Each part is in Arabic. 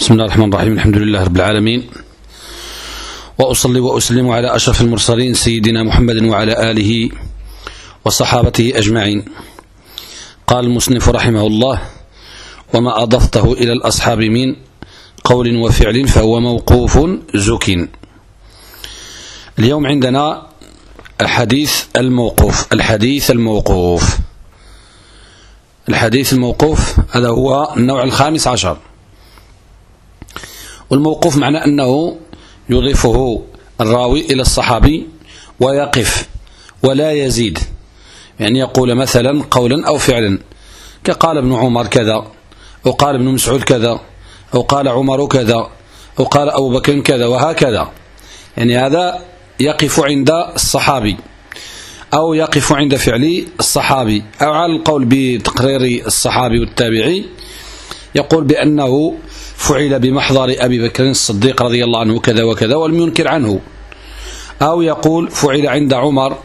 بسم الله الرحمن الرحيم الحمد لله رب العالمين وأصلي وأسلم على أشرف المرسلين سيدنا محمد وعلى آله وصحابته أجمعين قال المصنف رحمه الله وما أضفته إلى الأصحاب من قول وفعل فهو موقوف زك اليوم عندنا الحديث الموقوف الحديث الموقوف الحديث الموقوف هذا هو النوع الخامس عشر والموقوف معنى أنه يضيفه الراوي إلى الصحابي ويقف ولا يزيد. يعني يقول مثلا قولا أو فعلا كقال ابن عمر كذا أو قال ابن مسعود كذا أو قال عمر كذا أو قال أبو بكر كذا وهكذا. يعني هذا يقف عند الصحابي أو يقف عند فعل الصحابي. أو على القول بتقرير الصحابي والتابعي يقول بأنه فعل بمحضر أبي بكر الصديق رضي الله عنه كذا وكذا ولم ينكر عنه. أو يقول فعل عند عمر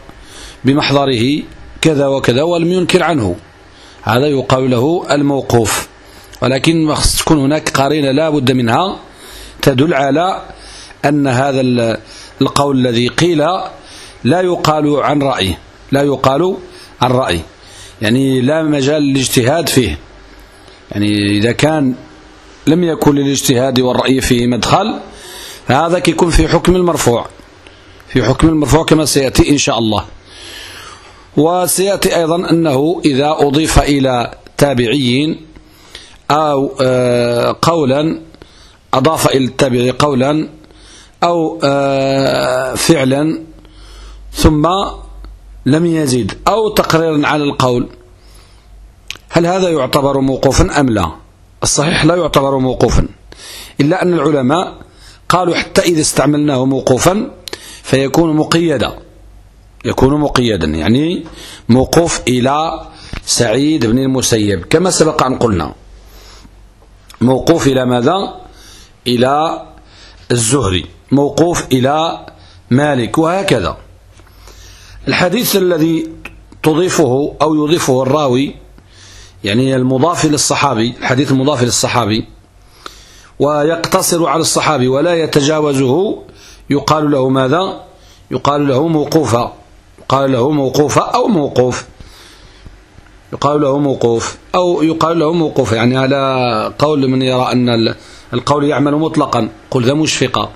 بمحضره كذا وكذا ولم ينكر عنه. هذا يقال له الموقوف. ولكن تكون هناك قرينة لا بد منها تدل على أن هذا القول الذي قيل لا يقال عن رأي. لا يقال عن رأي. يعني لا مجال للاجتهاد فيه. يعني إذا كان لم يكن للاجتهاد والرأي فيه مدخل فهذا كيكون في حكم المرفوع. في حكم المرفوع كما سيأتي إن شاء الله. وسيأتي أيضا أنه إذا أضيف إلى تابعيين أو آه، قولا أضاف إلى التابعي قولا أو آه، فعلا ثم لم يزيد أو تقريرا على القول هل هذا يعتبر موقوفا أم لا؟ الصحيح لا يعتبر موقوفا. إلا أن العلماء قالوا حتى إذا استعملناه موقوفا فيكون مقيدا. يكون مقيدا يعني موقوف إلى سعيد بن المسيب. كما سبق أن قلنا موقوف إلى ماذا؟ إلى الزهري. موقوف إلى مالك وهكذا. الحديث الذي تضيفه أو يضيفه الراوي يعني المضاف للصحابي الحديث المضاف للصحابي ويقتصر على الصحابي ولا يتجاوزه يقال له ماذا؟ يقال له موقوفا يقال له موقوفا أو موقوف. يقال له موقوف أو يقال له موقوف يعني على قول من يرى أن القول يعمل مطلقا قل ذا مشفقا.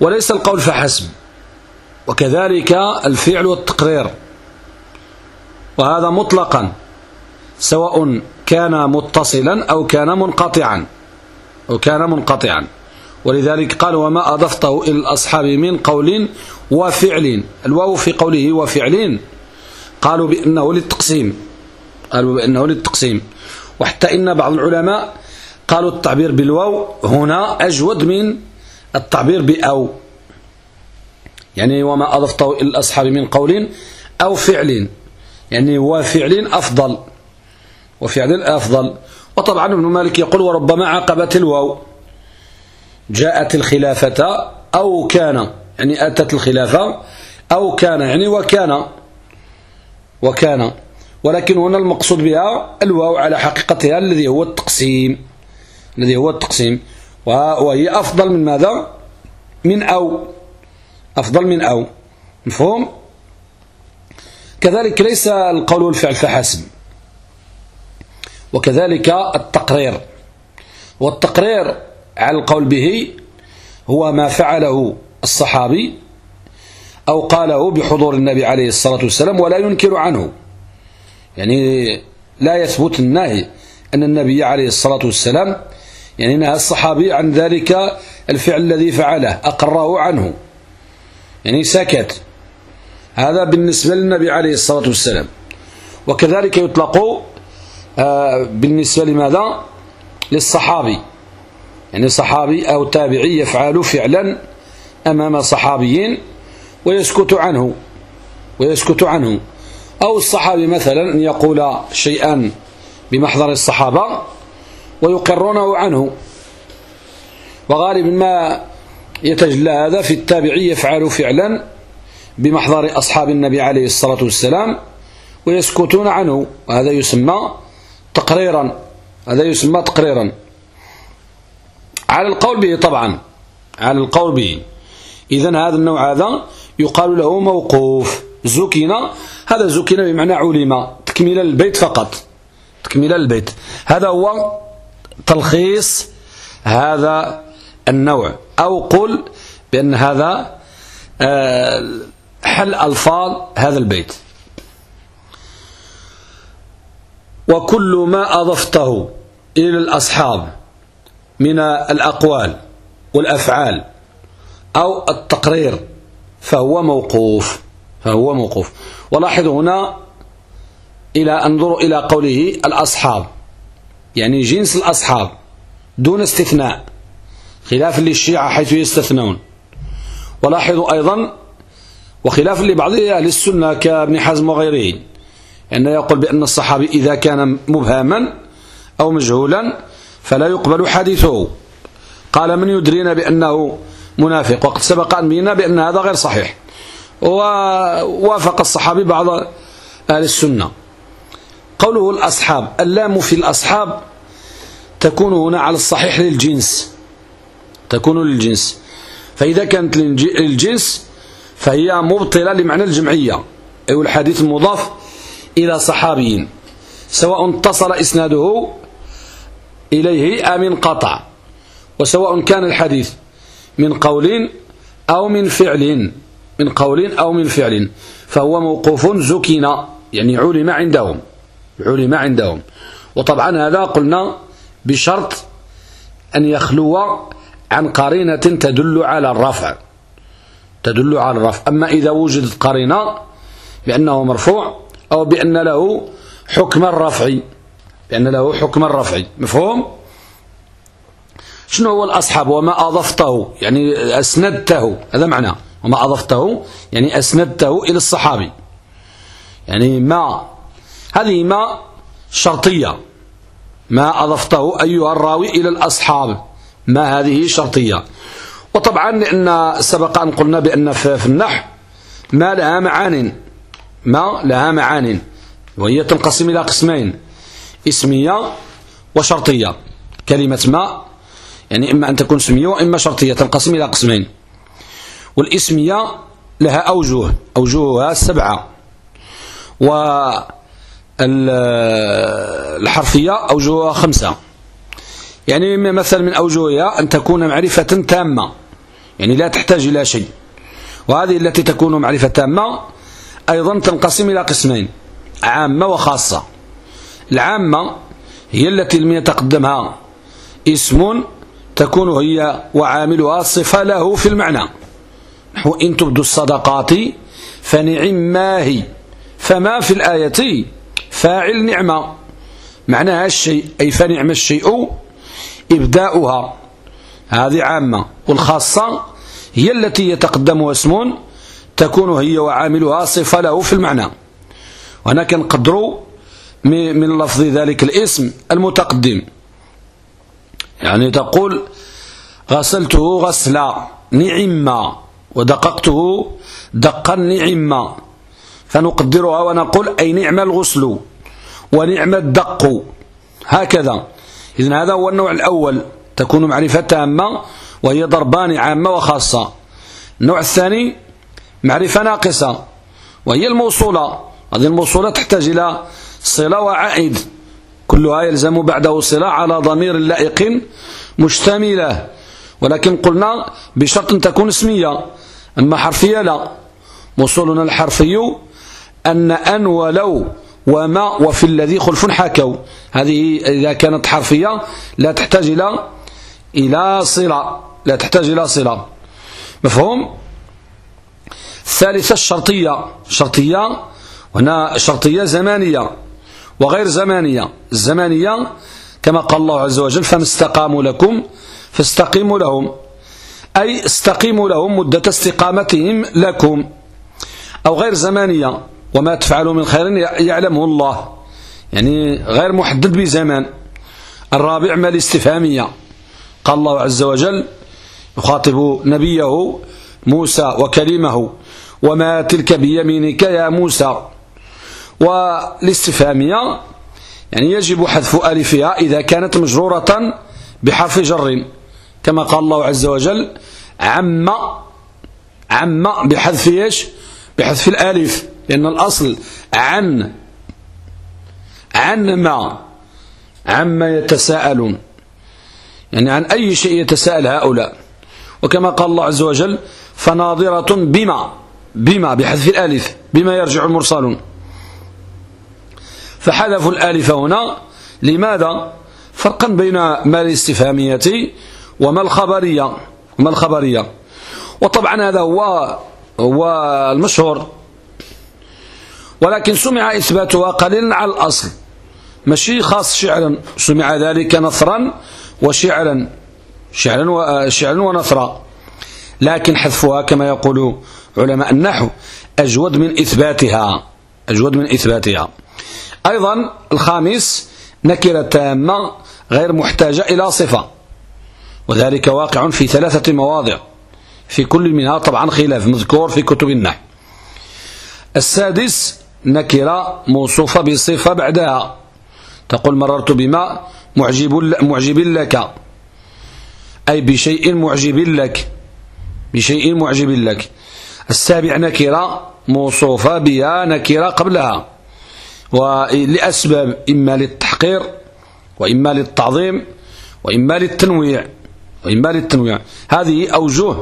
وليس القول فحسب وكذلك الفعل والتقرير. وهذا مطلقا سواء كان متصلا أو كان منقطعا أو كان منقطعا. ولذلك قال وما أضفته إلى الأصحاب من قول وفعل. الواو في قوله وفعل قالوا بأنه للتقسيم قالوا بأنه للتقسيم. وحتى إن بعض العلماء قالوا التعبير بالواو هنا أجود من التعبير بأو. يعني وما أضفته إلى الأصحاب من قول أو فعل. يعني وفعل أفضل. وفعل أفضل. وطبعا ابن مالك يقول وربما عقبت الواو. جاءت الخلافة أو كان يعني أتت الخلافة أو كان يعني وكان. وكان. ولكن هنا المقصود بها الواو على حقيقتها الذي هو التقسيم. الذي هو التقسيم. وهي أفضل من ماذا؟ من أو. أفضل من أو. مفهوم؟ كذلك ليس القول والفعل فحسب. وكذلك التقرير. والتقرير على القول به هو ما فعله الصحابي أو قاله بحضور النبي عليه الصلاة والسلام ولا ينكر عنه. يعني لا يثبت النهي أن النبي عليه الصلاة والسلام يعني نهى الصحابي عن ذلك الفعل الذي فعله أقره عنه. يعني سكت. هذا بالنسبة للنبي عليه الصلاة والسلام. وكذلك يطلق آه، بالنسبة لماذا؟ للصحابي. يعني صحابي أو تابعي يفعل فعلا أمام صحابيين ويسكت عنه ويسكت عنه. أو الصحابي مثلا أن يقول شيئا بمحضر الصحابة ويقرونه عنه. وغالب ما يتجلى هذا في التابعي يفعل فعلا بمحضر أصحاب النبي عليه الصلاة والسلام ويسكتون عنه وهذا يسمى تقريرا هذا يسمى تقريرا. على القول به طبعا على القول به. إذا هذا النوع هذا يقال له موقوف زكنا هذا زكنا بمعنى علم تكميل البيت فقط تكميل البيت. هذا هو تلخيص هذا النوع. أو قل بأن هذا آه، حل ألفاظ هذا البيت. وكل ما أضفته إلى الأصحاب من الأقوال والأفعال أو التقرير فهو موقوف فهو موقوف. ولاحظوا هنا إلى انظروا إلى قوله الأصحاب يعني جنس الأصحاب دون استثناء خلاف للشيعة حيث يستثنون. ولاحظوا أيضا وخلاف لبعض أهل السنة كابن حزم وغيره أنه يقول بأن الصحابي إذا كان مبهما أو مجهولا فلا يقبل حديثه. قال من يدرينا بأنه منافق؟ وقد سبق أن بينا بأن هذا غير صحيح. ووافق الصحابي بعض أهل السنة. قوله الأصحاب اللام في الأصحاب تكون هنا على الصحيح للجنس. تكون للجنس. فإذا كانت للجنس فهي مبطلة لمعنى الجمعية. أي الحديث المضاف إلى صحابي سواء اتصل إسناده إليه أم انقطع. وسواء كان الحديث من قول أو من فعل من قول أو من فعل. فهو موقوف زكنا يعني علم عندهم علم عندهم. وطبعا هذا قلنا بشرط أن يخلو عن قرينة تدل على الرفع. تدل على الرفع. أما إذا وجدت قرينة بأنه مرفوع أو بأن له حكم الرفع بأن له حكم الرفع. مفهوم؟ شنو هو الأصحاب وما أضفته؟ يعني أسندته. هذا معنى. وما أضفته يعني أسندته إلى الصحابي. يعني ما هذه ما شرطية. ما أضفته أيها الراوي إلى الأصحاب. ما هذه شرطية. وطبعا لأن سبق أن قلنا بأن في النحو ما لها معان ما لها معان وهي تنقسم إلى قسمين اسمية وشرطية. كلمة ما يعني إما أن تكون اسمية وإما شرطية تنقسم إلى قسمين. والاسمية لها أوجه أوجهها سبعة والحرفية أوجهها خمسة. يعني مثلا من أوجهها أن تكون معرفة تامة. يعني لا تحتاج إلى شيء. وهذه التي تكون معرفة تامة أيضا تنقسم إلى قسمين عامة وخاصة. العامة هي التي لم يتقدمها اسم تكون هي وعاملها صفة له في المعنى. نحو إن تبدو الصدقات فنعم ما هي فما في الآية فاعل نعمة. معناها الشيء أي فنعم الشيء إبداؤها. هذه عامة والخاصة هي التي يتقدمها اسم تكون هي وعاملها صفة له في المعنى. وهنا كنقدروا من لفظ ذلك الاسم المتقدم. يعني تقول غسلته غسلا نعما ودققته دقا نعما. فنقدرها ونقول أي نعم الغسل ونعم الدق. هكذا. إذن هذا هو النوع الأول. تكون معرفة تامة وهي ضربان عامة وخاصة. النوع الثاني معرفة ناقصة وهي الموصولة. هذه الموصولة تحتاج إلى صلة وعائد. كلها يلزم بعده صلة على ضمير لائق مشتملة. ولكن قلنا بشرط أن تكون اسمية أما حرفية لا. موصولنا الحرفي أن أن ولو وما وفي الذي خلف حكوا هذه إذا كانت حرفية لا تحتاج إلى إلى صلة لا تحتاج إلى صلة. مفهوم؟ الثالثة الشرطية. شرطية هنا شرطية زمانية وغير زمانية. الزمانية كما قال الله عز وجل فما استقاموا لكم فاستقيموا لهم. أي استقيموا لهم مدة استقامتهم لكم. أو غير زمانية. وما تفعلوا من خير يعلمه الله. يعني غير محدد بزمان. الرابع ما الاستفهامية. قال الله عز وجل يخاطب نبيه موسى وكلمه وما تلك بيمينك يا موسى والاستفهامية يعني يجب حذف ألفها إذا كانت مجرورة بحرف جر. كما قال الله عز وجل عم عم بحذف إيش؟ بحذف الألف. لأن الأصل عن عن ما عما يتساءلون. يعني عن أي شيء يتساءل هؤلاء. وكما قال الله عز وجل فناظرة بما بما بحذف الألف بما يرجع المرسلون. فحذفوا الألف هنا لماذا؟ فرقا بين ما الاستفهامية وما الخبرية. وما الخبرية؟ وطبعا هذا هو هو المشهور. ولكن سمع إثباتها قليلا على الأصل. ماشي خاص شعرا. سمع ذلك نثرا وشعرا شعرا شعرا ونثرا لكن حذفها كما يقول علماء النحو أجود من إثباتها أجود من إثباتها. أيضا الخامس نكرة تامة غير محتاجة إلى صفة وذلك واقع في ثلاثة مواضع. في كل منها طبعا خلاف مذكور في كتب النحو. السادس نكرة موصوفة بصفة بعدها. تقول مررت بما معجب, معجب لك. أي بشيء معجب لك. بشيء معجب لك. السابع نكرة موصوفة بها نكرة قبلها. ولأسباب إما للتحقير وإما للتعظيم وإما للتنويع وإما للتنويع. هذه أوجه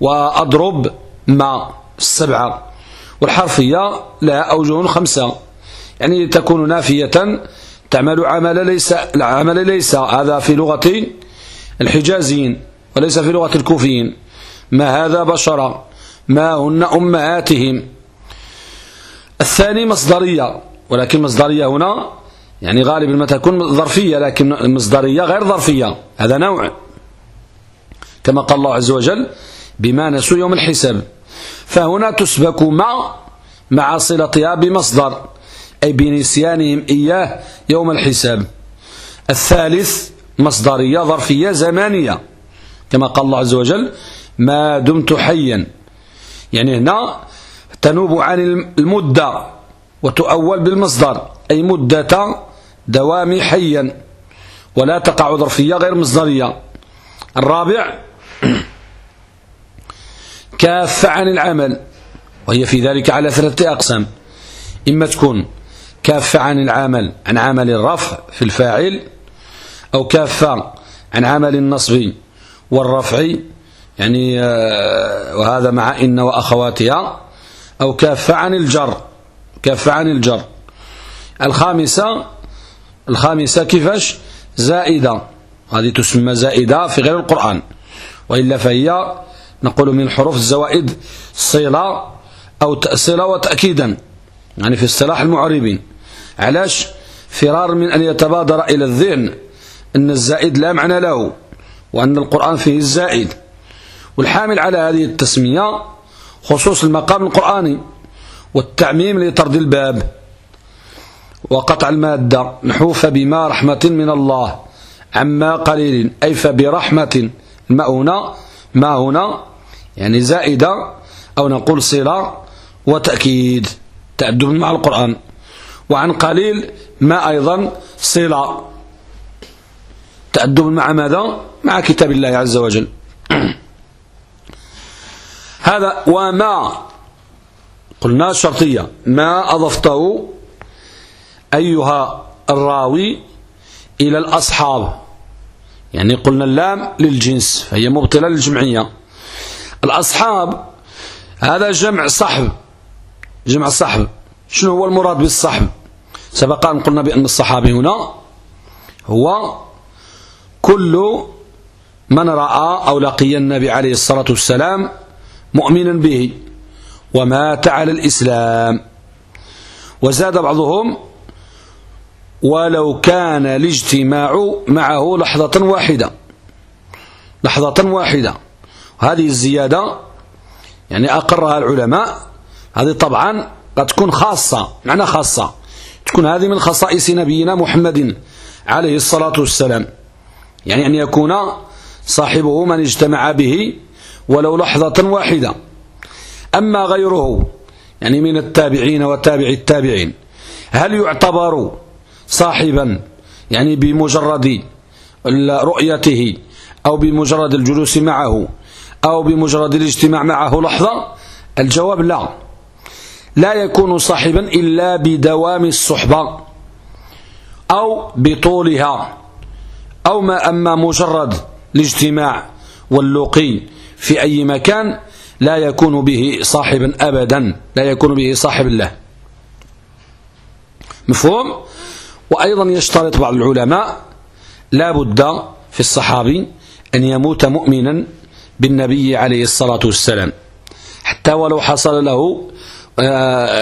وأضرب ما السبعة. والحرفية لها أوجه خمسة. يعني تكون نافية تعمل عمل ليس العمل ليس. هذا في لغة الحجازيين وليس في لغة الكوفيين. ما هذا بشرا؟ ما هن أمهاتهم؟ الثاني مصدرية ولكن مصدرية هنا يعني غالبا ما تكون ظرفية لكن مصدرية غير ظرفية. هذا نوع. كما قال الله عز وجل بما نسوا يوم الحساب. فهنا تسبك مع مع صلتها بمصدر. أي بنسيانهم إياه يوم الحساب. الثالث مصدرية ظرفية زمانية. كما قال الله عز وجل ما دمت حيا. يعني هنا تنوب عن المدة وتؤول بالمصدر. أي مدة دوام حيا. ولا تقع ظرفية غير مصدرية. الرابع كافة عن العمل. وهي في ذلك على ثلاثة أقسام. إما تكون كافة عن العمل عن عمل الرفع في الفاعل أو كافة عن عمل النصب والرفع يعني آه، وهذا مع إن وأخواتها أو كافة عن الجر كافة عن الجر. الخامسة الخامسة كيفاش؟ زائدة هذه تسمى زائدة في غير القرآن وإلا فهي نقول من الحروف الزوائد صلة أو صلة وتأكيدا. يعني في اصطلاح المعربين. علاش؟ فرار من أن يتبادر إلى الذهن أن الزائد لا معنى له وأن القرآن فيه الزائد. والحامل على هذه التسمية خصوص المقام القرآني والتعميم لطرد الباب وقطع المادة. نحو فبما رحمة من الله. عما قليل أي فبرحمة. الماء هنا؟ ما هنا؟ يعني زائدة أو نقول صلة وتأكيد. تأدب مع القرآن. وعن قليل ما أيضا صلة. تأدب مع ماذا؟ مع كتاب الله عز وجل. هذا وما قلنا شرطية. ما أضفته أيها الراوي إلى الأصحاب. يعني قلنا اللام للجنس فهي مبطلة للجمعية. الأصحاب هذا جمع صحب. جمع صحب شنو هو المراد بالصحب؟ سبق أن قلنا بأن الصحابي هنا هو كل من رأى أو لقي النبي عليه الصلاة والسلام مؤمنا به ومات على الإسلام. وزاد بعضهم ولو كان الاجتماع معه لحظة واحدة. لحظة واحدة. هذه الزيادة يعني أقرها العلماء هذه طبعا قد تكون خاصة معنى خاصة. تكون هذه من خصائص نبينا محمد عليه الصلاة والسلام. يعني أن يكون صاحبه من اجتمع به ولو لحظة واحدة. أما غيره يعني من التابعين وتابع التابعين هل يعتبر صاحبا يعني بمجرد رؤيته أو بمجرد الجلوس معه أو بمجرد الاجتماع معه لحظة؟ الجواب لا. لا يكون صاحبا إلا بدوام الصحبة أو بطولها أو ما أما مجرد الاجتماع واللقي في أي مكان لا يكون به صاحبا أبدا لا يكون به صاحب له مفهوم؟ وأيضا يشترط بعض العلماء لا بد في الصحابي أن يموت مؤمنا بالنبي عليه الصلاة والسلام حتى ولو حصل له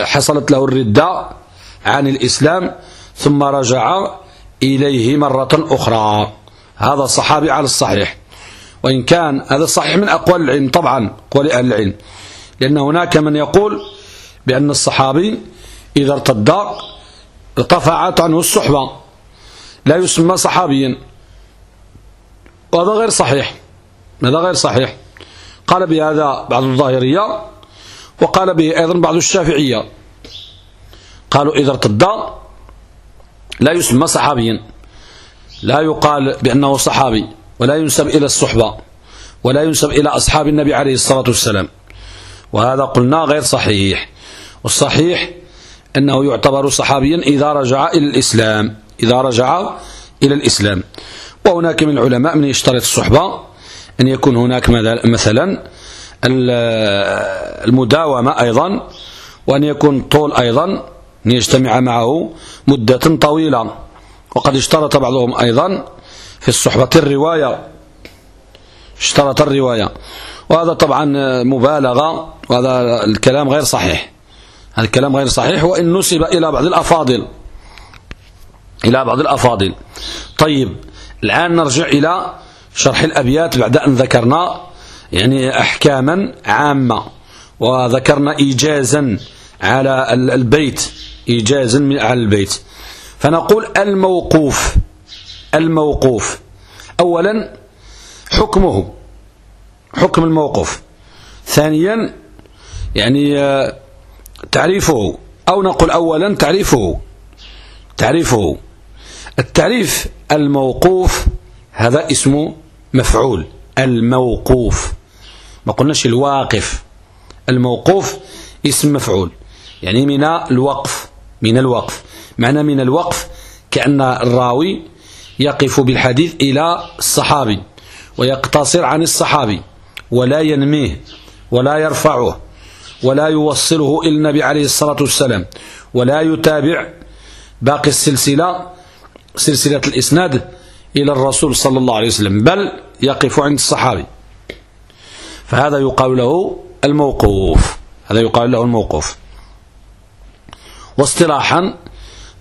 حصلت له الردة عن الإسلام ثم رجع إليه مرة أخرى. هذا الصحابي على الصحيح. وإن كان هذا الصحيح من أقوال العلم طبعا أقوال أهل العلم. لأن هناك من يقول بأن الصحابي إذا ارتد ارتفعت عنه الصحبة. لا يسمى صحابيا. وهذا غير صحيح. هذا غير صحيح. قال بهذا بعض الظاهرية وقال به أيضا بعض الشافعية قالوا إذا ارتد لا يسمى صحابيا لا يقال بأنه صحابي ولا ينسب إلى الصحبة ولا ينسب إلى أصحاب النبي عليه الصلاة والسلام وهذا قلنا غير صحيح والصحيح أنه يعتبر صحابيا إذا رجع إلى الإسلام إذا رجع إلى الإسلام وهناك من العلماء من يشترط الصحبة أن يكون هناك مثلا المداومة أيضا وأن يكون طول أيضا أن يجتمع معه مدة طويلة. وقد اشترط بعضهم أيضا في الصحبة. الرواية اشترط الرواية. وهذا طبعا مبالغة وهذا الكلام غير صحيح. الكلام غير صحيح وإن نسب إلى بعض الأفاضل. إلى بعض الأفاضل. طيب الآن نرجع إلى شرح الأبيات بعد أن ذكرنا يعني أحكاما عامة وذكرنا إيجازا على البيت إيجازا على البيت. فنقول الموقوف الموقوف. أولا حكمه حكم الموقوف. ثانيا يعني آه، تعريفه أو نقول أولا تعريفه تعريفه. التعريف الموقوف هذا اسمه مفعول الموقوف. ما قلناش الواقف. الموقوف اسم مفعول. يعني من الوقف. من الوقف. معنى من الوقف كأن الراوي يقف بالحديث إلى الصحابي ويقتصر عن الصحابي ولا ينميه ولا يرفعه ولا يوصله إلى النبي عليه الصلاة والسلام ولا يتابع باقي السلسلة سلسلة الإسناد إلى الرسول صلى الله عليه وسلم بل يقف عند الصحابي. فهذا يقال له الموقوف. هذا يقال له الموقوف. واصطلاحا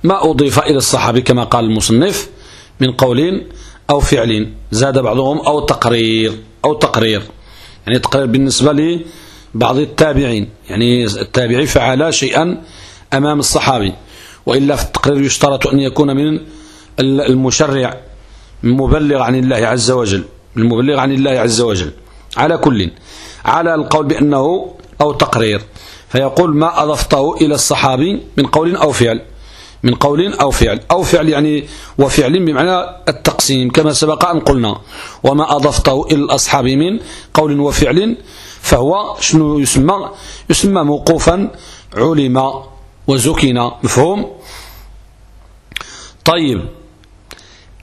ما أضيف إلى الصحابي كما قال المصنف من قول أو فعل زاد بعضهم أو تقرير أو تقرير. يعني تقرير بالنسبة لبعض التابعين. يعني التابعي فعل شيئا أمام الصحابي. وإلا في التقرير يشترط أن يكون من المشرع المبلغ عن الله عز وجل. المبلغ عن الله عز وجل. على كل على القول بأنه أو تقرير. فيقول ما أضفته إلى الصحابي من قول أو فعل من قول أو فعل. أو فعل يعني وفعل بمعنى التقسيم كما سبق أن قلنا. وما أضفته إلى الأصحاب من قول وفعل فهو شنو يسمى؟ يسمى موقوفا علم وزكنا مفهوم؟ طيب.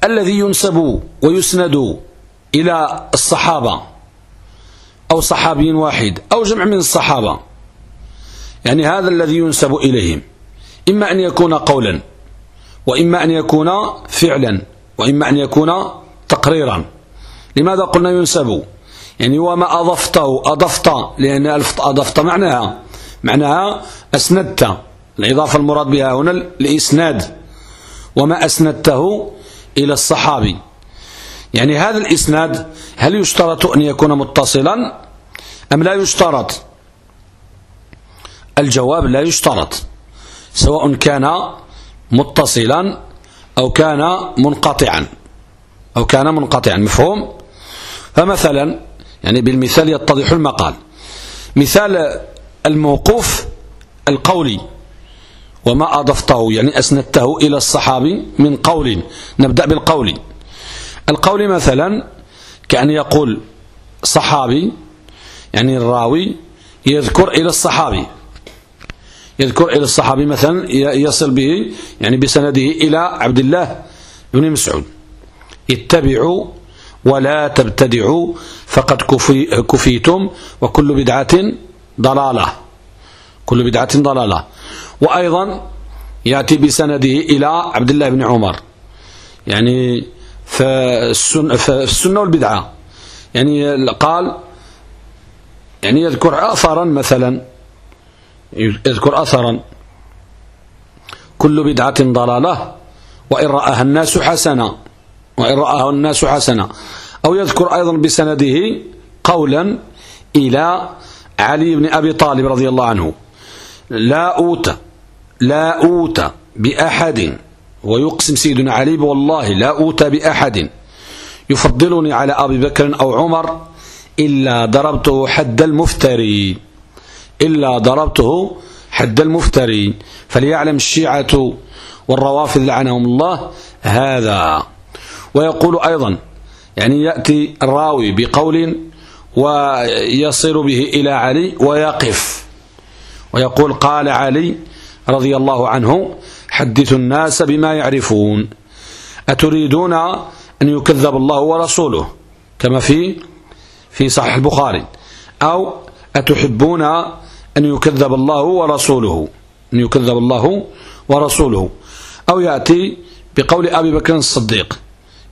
الذي ينسب ويسند إلى الصحابة أو صحابي واحد أو جمع من الصحابة. يعني هذا الذي ينسب إليهم. إما أن يكون قولا وإما أن يكون فعلا وإما أن يكون تقريرا. لماذا قلنا ينسب؟ يعني وما أضفته أضفت لأن أضفت معناها معناها أسندت. الإضافة المراد بها هنا الإسناد. وما أسندته إلى الصحابي. يعني هذا الإسناد هل يشترط أن يكون متصلا؟ أم لا يشترط؟ الجواب لا يشترط. سواء كان متصلا أو كان منقطعا. أو كان منقطعا مفهوم؟ فمثلا يعني بالمثال يتضح المقال. مثال الموقوف القولي. وما أضفته يعني أسندته إلى الصحابي من قول. نبدأ بالقول. القول مثلا كأن يقول صحابي يعني الراوي يذكر إلى الصحابي. يذكر إلى الصحابي مثلا يصل به يعني بسنده إلى عبد الله بن مسعود. اتبعوا ولا تبتدعوا فقد كفي كفيتم وكل بدعة ضلالة. كل بدعة ضلالة. وأيضا يأتي بسنده إلى عبد الله بن عمر. يعني فالسنة, والبدعة. يعني قال يعني يذكر أثرا مثلا يذكر أثرا. كل بدعة ضلالة وإن رآها الناس حسنا وإن رآها الناس حسنا. أو يذكر أيضا بسنده قولا إلى علي بن أبي طالب رضي الله عنه. لا أوت لا أوت بأحد. ويقسم سيدنا علي والله لا أوت بأحد. يفضلني على أبي بكر أو عمر إلا ضربته حد المفتري. إلا ضربته حد المفتري. فليعلم الشيعة والروافض لعنهم الله هذا. ويقول أيضا يعني يأتي الراوي بقول ويصل به إلى علي ويقف. ويقول قال علي رضي الله عنه حدثوا الناس بما يعرفون. أتريدون أن يكذب الله ورسوله؟ كما في في صحيح البخاري. أو أتحبون أن يكذب الله ورسوله؟ أن يكذب الله ورسوله. أو يأتي بقول أبي بكر الصديق.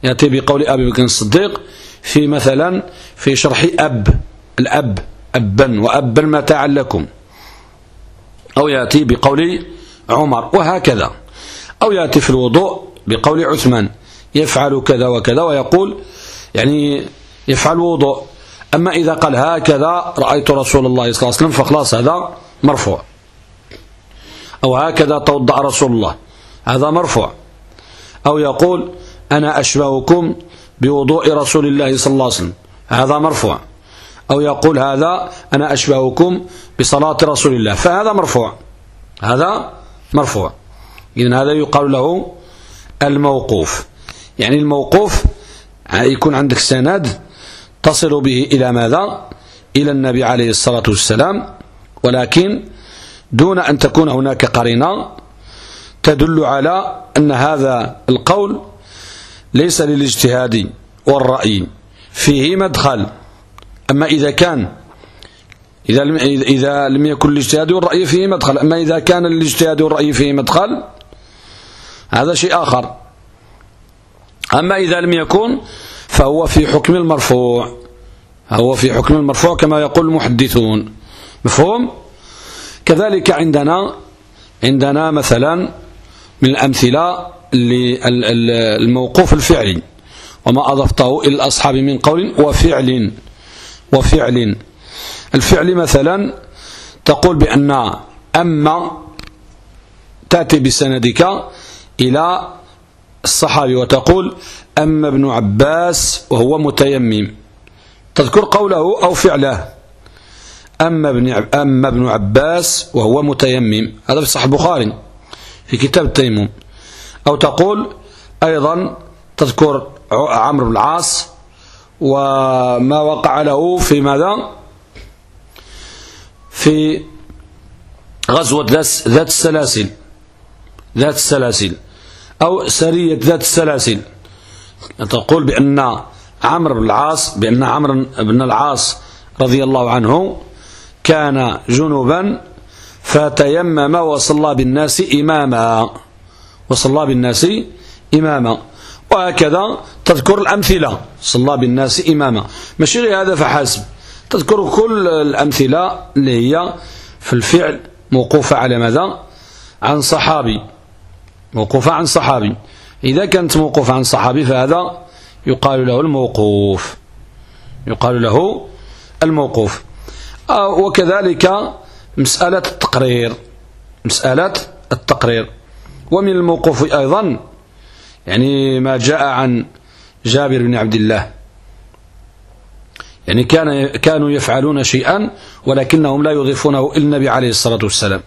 يأتي بقول أبي بكر الصديق في مثلا في شرح أب الأب أبا وأبا متاعا لكم. أو يأتي بقول عمر وهكذا. أو يأتي في الوضوء بقول عثمان يفعل كذا وكذا ويقول يعني يفعل وضوء. أما إذا قال هكذا رأيت رسول الله صلى الله عليه وسلم فخلاص هذا مرفوع. أو هكذا توضع رسول الله هذا مرفوع. أو يقول أنا أشبهكم بوضوء رسول الله صلى الله عليه وسلم هذا مرفوع. أو يقول هذا أنا أشبهكم بصلاة رسول الله فهذا مرفوع. هذا مرفوع. إذن هذا يقال له الموقوف. يعني الموقوف يكون عندك سند تصل به إلى ماذا؟ إلى النبي عليه الصلاة والسلام. ولكن دون أن تكون هناك قرينة تدل على أن هذا القول ليس للاجتهاد والرأي. فيه مدخل. أما إذا كان إذا لم, إذا لم يكن الاجتهاد والرأي فيه مدخل. أما إذا كان الاجتهاد والرأي فيه مدخل هذا شيء آخر. أما إذا لم يكن فهو في حكم المرفوع. هو في حكم المرفوع كما يقول المحدثون. مفهوم؟ كذلك عندنا عندنا مثلا من الأمثلة للموقوف الفعلي وما أضفته إلى الأصحاب من قول وفعل وفعل. الفعل مثلا تقول بأن أما تأتي بسندك إلى الصحابي وتقول أما ابن عباس وهو متيمم. تذكر قوله أو فعله. أما ابن أما ابن عباس وهو متيمم. هذا في صحيح البخاري في كتاب التيمم. أو تقول أيضا تذكر عمرو بن العاص وما وقع له في ماذا؟ في غزوة ذات السلاسل ذات السلاسل أو سرية ذات السلاسل تقول بأن عمرو بن العاص بأن عمرو بن العاص رضي الله عنه كان جنوبا فتيمم وصلى بالناس إماما. وصلى بالناس إماما. وهكذا تذكر الأمثلة. صلى بالناس إماما. ماشي غير هذا فحسب. تذكر كل الأمثلة اللي هي في الفعل موقوفة على ماذا؟ عن صحابي. موقوفة عن صحابي. إذا كانت موقوفة عن صحابي فهذا يقال له الموقوف. يقال له الموقوف. وكذلك مسألة التقرير. مسألة التقرير. ومن الموقوف أيضا يعني ما جاء عن جابر بن عبد الله. يعني كان كانوا يفعلون شيئا ولكنهم لا يضيفونه إلى النبي عليه الصلاة والسلام.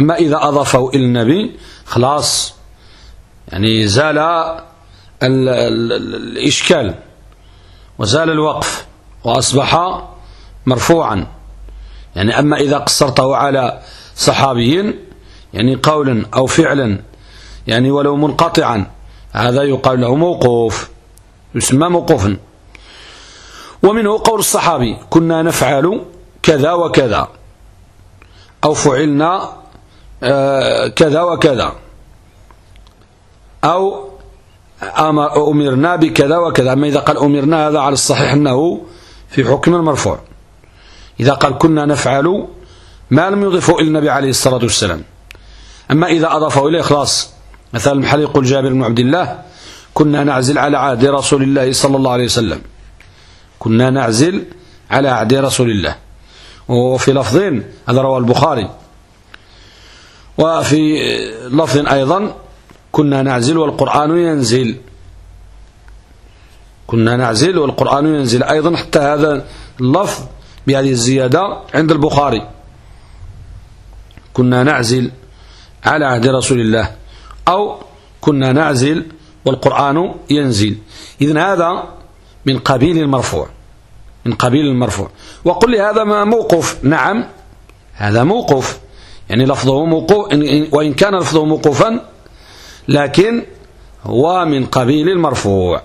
أما إذا أضافه إلى النبي خلاص يعني زال ال ال الإشكال وزال الوقف وأصبح مرفوعا. يعني أما إذا قصرته على صحابي يعني قولا أو فعلا يعني ولو منقطعا هذا يقال له موقوف يسمى موقوفا. ومنه قول الصحابي كنا نفعل كذا وكذا. أو فعلنا آه، كذا وكذا. أو أمرنا بكذا وكذا. أما إذا قال أمرنا هذا على الصحيح أنه في حكم مرفوع إذا قال كنا نفعل ما لم يضفه إلى النبي عليه الصلاة والسلام. أما إذا أضافه إليه خلاص مثلا المحل يقول جابر بن عبد الله كنا نعزل على عهد رسول الله صلى الله عليه وسلم. كنا نعزل على عهد رسول الله. وفي لفظين هذا رواه البخاري. وفي لفظ أيضا كنا نعزل والقرآن ينزل. كنا نعزل والقرآن ينزل. أيضا حتى هذا اللفظ بهذه الزيادة عند البخاري. كنا نعزل على عهد رسول الله أو كنا نعزل والقرآن ينزل. إذن هذا من قبيل المرفوع. من قبيل المرفوع. وقل لي هذا موقوف. نعم هذا موقوف. يعني لفظه موقوف وإن كان لفظه موقوفا لكن هو من قبيل المرفوع.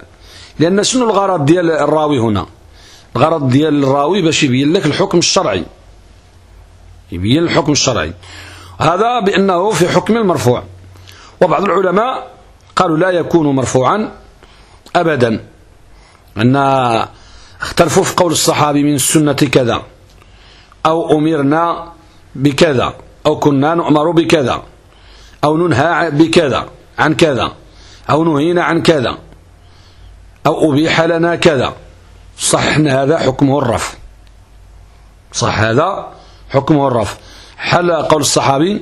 لأن شنو الغرض ديال الراوي هنا؟ الغرض ديال الراوي باش يبين لك الحكم الشرعي. يبين الحكم الشرعي. هذا بأنه في حكم المرفوع. وبعض العلماء قالوا لا يكون مرفوعا أبدا. أن اختلفوا في قول الصحابي من السنة كذا أو أمرنا بكذا أو كنا نؤمر بكذا أو ننهى بكذا. عن كذا أو نهينا عن كذا أو أبيح لنا كذا. صح هذا حكمه الرف صح هذا حكمه الرف حل قول الصحابي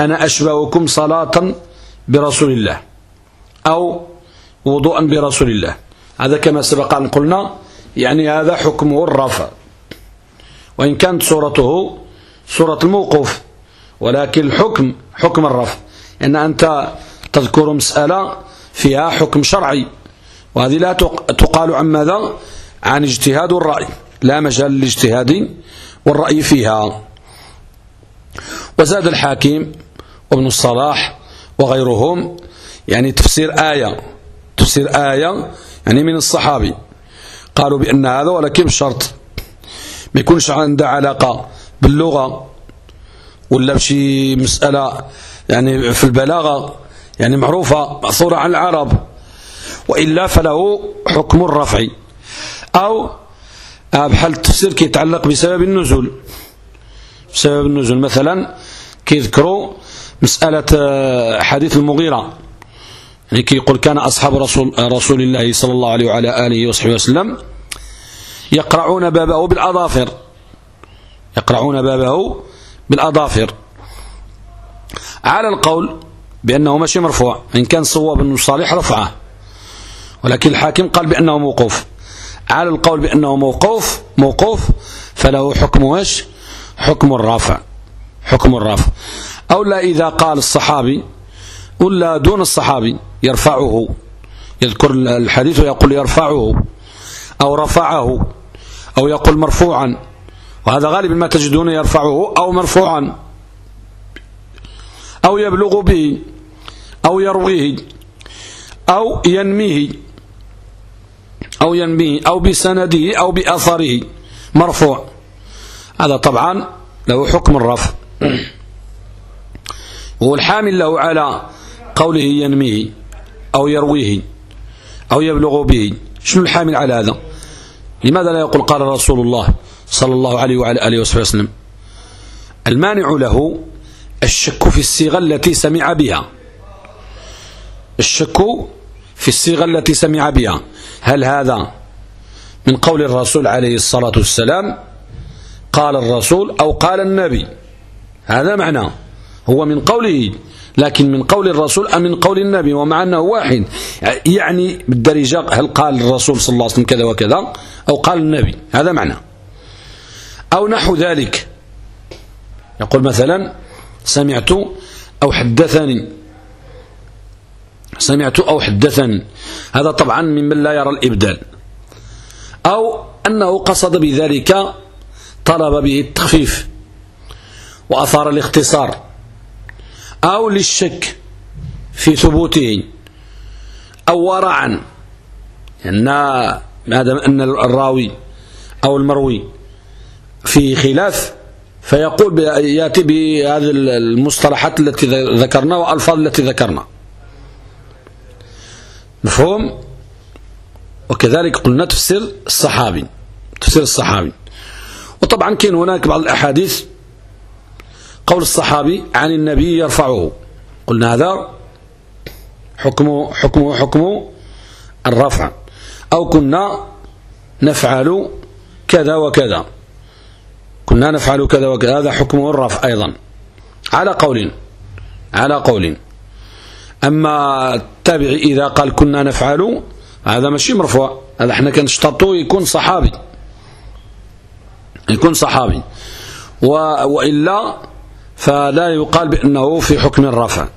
أنا أشبهكم صلاة برسول الله أو وضوءا برسول الله. هذا كما سبق أن قلنا يعني هذا حكمه الرفع وإن كانت صورته صورة الموقوف ولكن الحكم حكم الرفع إن أنت تذكر مسألة فيها حكم شرعي وهذه لا تقال عن ماذا؟ عن اجتهاد الرأي لا مجال للاجتهاد والرأي فيها. وزاد الحاكم وابن الصلاح وغيرهم يعني تفسير آية تفسير آية يعني من الصحابي. قالوا بأن هذا ولكن بشرط ما يكونش عنده علاقة باللغة ولا بشي مسألة يعني في البلاغة. يعني معروفة مأثورة عن العرب. وإلا فله حكم الرفع. أو بحال التفسير كيتعلق بسبب النزول؟ بسبب النزول. مثلا كيذكروا مسألة آه، حديث المغيرة. يعني كيقول كان أصحاب رسول, رسول الله صلى الله عليه وعلى آله وصحبه وسلم يقرعون بابه بالأظافر. يقرعون بابه بالأظافر. على القول بأنه ماشي مرفوع. إن كان صواب بن صالح رفعه. ولكن الحاكم قال بأنه موقوف. على القول بأنه موقوف موقوف فله حكم وش حكم الرافع. حكم الرافع. أو لا إذا قال الصحابي ولا دون الصحابي يرفعه. يذكر الحديث ويقول يرفعه. أو رفعه. أو يقول مرفوعا. وهذا غالبا ما تجدون يرفعه أو مرفوعا. أو يبلغ به أو يرويه أو ينميه أو ينميه أو بسنده أو بأثره. مرفوع. هذا طبعا له حكم الرفع. والحامل له على قوله ينميه أو يرويه أو يبلغ به. شنو الحامل على هذا؟ لماذا لا يقول قال رسول الله صلى الله عليه وعلى آله وصحبه وسلم؟ المانع له الشك في الصيغة التي سمع بها. الشك في الصيغة التي سمع بها. هل هذا من قول الرسول عليه الصلاة والسلام؟ قال الرسول أو قال النبي. هذا معناه هو من قوله. لكن من قول الرسول أم من قول النبي؟ ومع أنه واحد. يعني بالدرجة هل قال الرسول صلى الله عليه وسلم كذا وكذا أو قال النبي؟ هذا معنى. أو نحو ذلك. يقول مثلا سمعت أو حدثني. سمعت أو حدثني. هذا طبعا ممن لا يرى الإبدال. أو أنه قصد بذلك طلب به التخفيف وأثار الاختصار. أو للشك في ثبوته. أو ورعا. أن أن الراوي أو المروي في خلاف فيقول يأتي بهذه المصطلحات التي ذكرنا والألفاظ التي ذكرنا. مفهوم؟ وكذلك قلنا تفسير الصحابي تفسير الصحابي. وطبعا كان هناك بعض الأحاديث قول الصحابي عن النبي يرفعه. قلنا هذا حكمه حكمه حكم الرفع. أو كنا نفعل كذا وكذا. كنا نفعل كذا وكذا هذا حكمه الرفع أيضا. على قول على قول أما التابعي إذا قال كنا نفعل هذا ماشي مرفوع. هذا إحنا كنشترطه يكون صحابي. يكون صحابي. وإلا فلا يقال بأنه في حكم الرفع.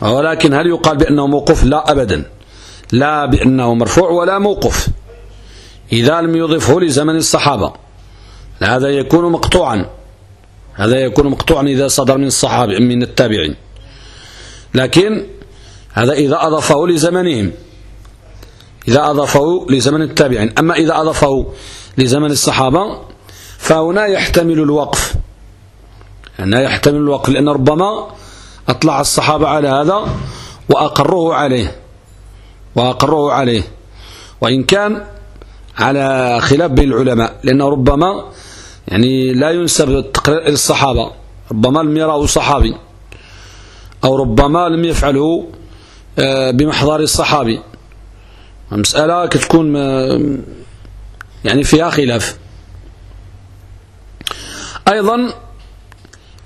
ولكن هل يقال بأنه موقوف؟ لا أبدا. لا بأنه مرفوع ولا موقوف. إذا لم يضفه لزمن الصحابة. هذا يكون مقطوعا. هذا يكون مقطوعا إذا صدر من الصحابة من التابعين. لكن هذا إذا أضافه لزمنهم. إذا أضافه لزمن التابعين. أما إذا أضافه لزمن الصحابة فهنا يحتمل الوقف. هنا يحتمل الوقف لأن ربما أطلع الصحابة على هذا وأقروه عليه. وأقروه عليه. وإن كان على خلاف بين العلماء لأنه ربما يعني لا ينسب التقرير إلى الصحابة ربما لم يراه صحابي أو ربما لم يفعله آه، بمحضر الصحابي. مسألة كتكون يعني فيها خلاف. أيضا